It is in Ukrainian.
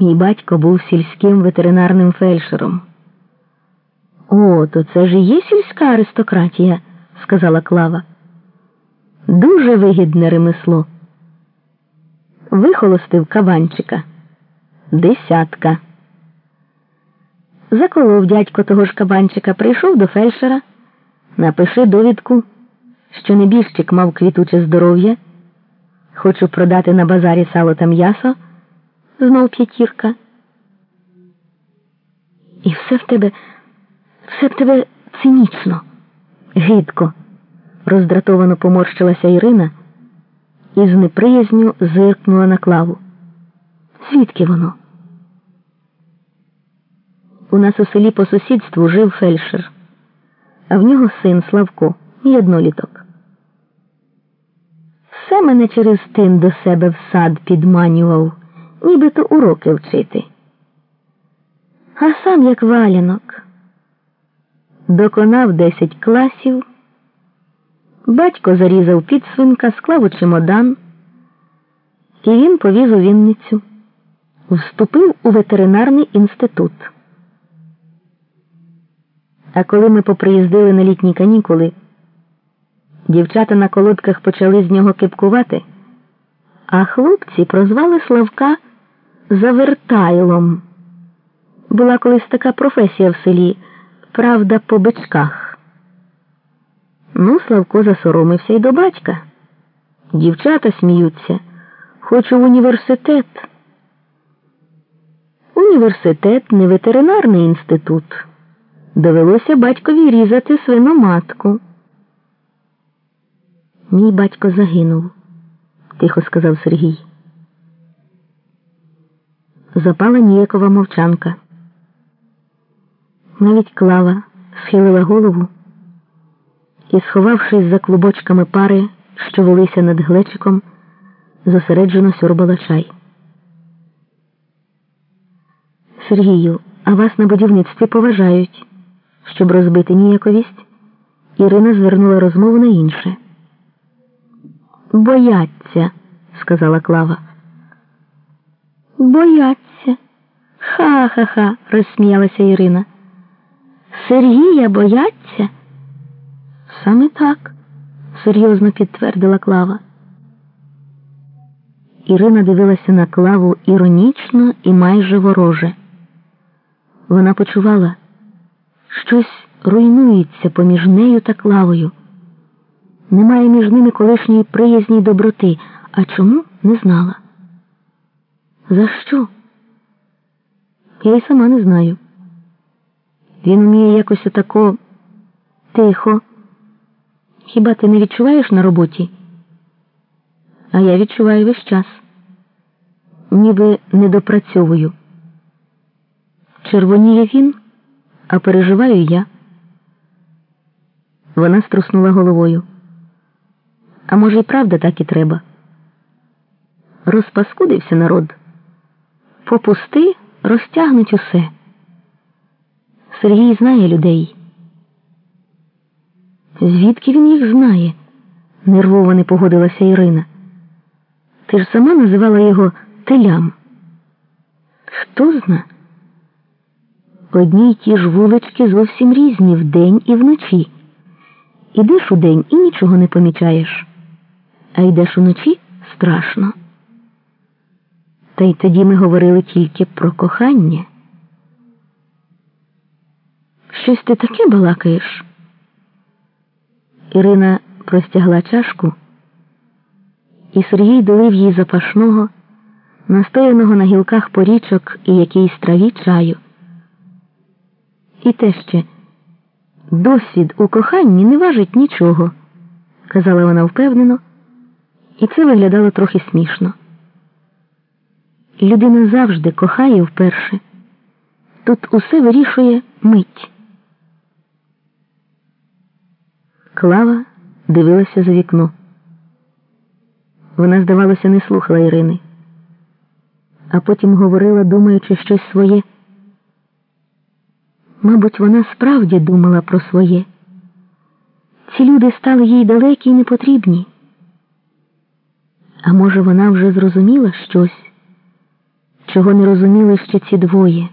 Мій батько був сільським ветеринарним фельдшером. О, то це ж і є сільська аристократія, сказала Клава. Дуже вигідне ремесло. Вихолостив кабанчика. Десятка. Заколов дядько того ж кабанчика, прийшов до фельдшера. Напиши довідку, що небіжчик мав квітуче здоров'я. Хочу продати на базарі сало та м'ясо. Знов п'ятірка. І все в тебе, все в тебе цинічно, гидко, роздратовано поморщилася Ірина і з неприязню зиркнула на клаву. Звідки воно? У нас у селі по сусідству жив фельдшер, а в нього син Славко і одноліток. Все мене через тин до себе в сад підманював, нібито уроки вчити. А сам як валянок. Доконав десять класів, батько зарізав підсвинка, склав у чемодан, і він повіз у Вінницю, вступив у ветеринарний інститут. А коли ми поприїздили на літні канікули, дівчата на колодках почали з нього кипкувати, а хлопці прозвали Славка Завертайлом. Була колись така професія в селі, правда, по бичках. Ну, Славко засоромився й до батька. Дівчата сміються, хочу в університет. Університет не ветеринарний інститут. Довелося батькові різати свиноматку. Мій батько загинув, тихо сказав Сергій. Запала ніякова мовчанка. Навіть клава схилила голову і, сховавшись за клубочками пари, що велися над глечиком, зосереджено сьорбала чай. Сергію, а вас на будівництві поважають. Щоб розбити ніяковість, Ірина звернула розмову на інше. Бояться, сказала Клава. Бояться. Ха-ха-ха, розсміялася Ірина. Сергія бояться? Саме так, серйозно підтвердила Клава. Ірина дивилася на клаву іронічно і майже вороже. Вона почувала. Щось руйнується поміж нею та клавою. Немає між ними колишньої приязні й доброти, а чому не знала. За що? Я й сама не знаю. Він вміє якось отако тихо. Хіба ти не відчуваєш на роботі? А я відчуваю весь час, ніби не допрацьовую. Червоніє він а переживаю я. Вона струснула головою. А може, і правда так і треба? Розпаскудився народ. Попусти, розтягнуть усе. Сергій знає людей. Звідки він їх знає? нервово не погодилася Ірина. Ти ж сама називала його телям. Хто зна? Одні й ті ж вулички зовсім різні вдень і вночі. Ідеш удень і нічого не помічаєш, а йдеш уночі страшно. Та й тоді ми говорили тільки про кохання. Щось ти таке балакаєш? Ірина простягла чашку, і Сергій долив їй запашного, настояного на гілках порічок і якійсь траві чаю. І те ще досвід у коханні не важить нічого, казала вона впевнено, і це виглядало трохи смішно. Людина завжди кохає вперше. Тут усе вирішує мить. Клава дивилася за вікно. Вона, здавалося, не слухала Ірини, а потім говорила, думаючи щось своє. Мабуть, вона справді думала про своє. Ці люди стали їй далекі й непотрібні. А може, вона вже зрозуміла щось, чого не розуміли ще ці двоє.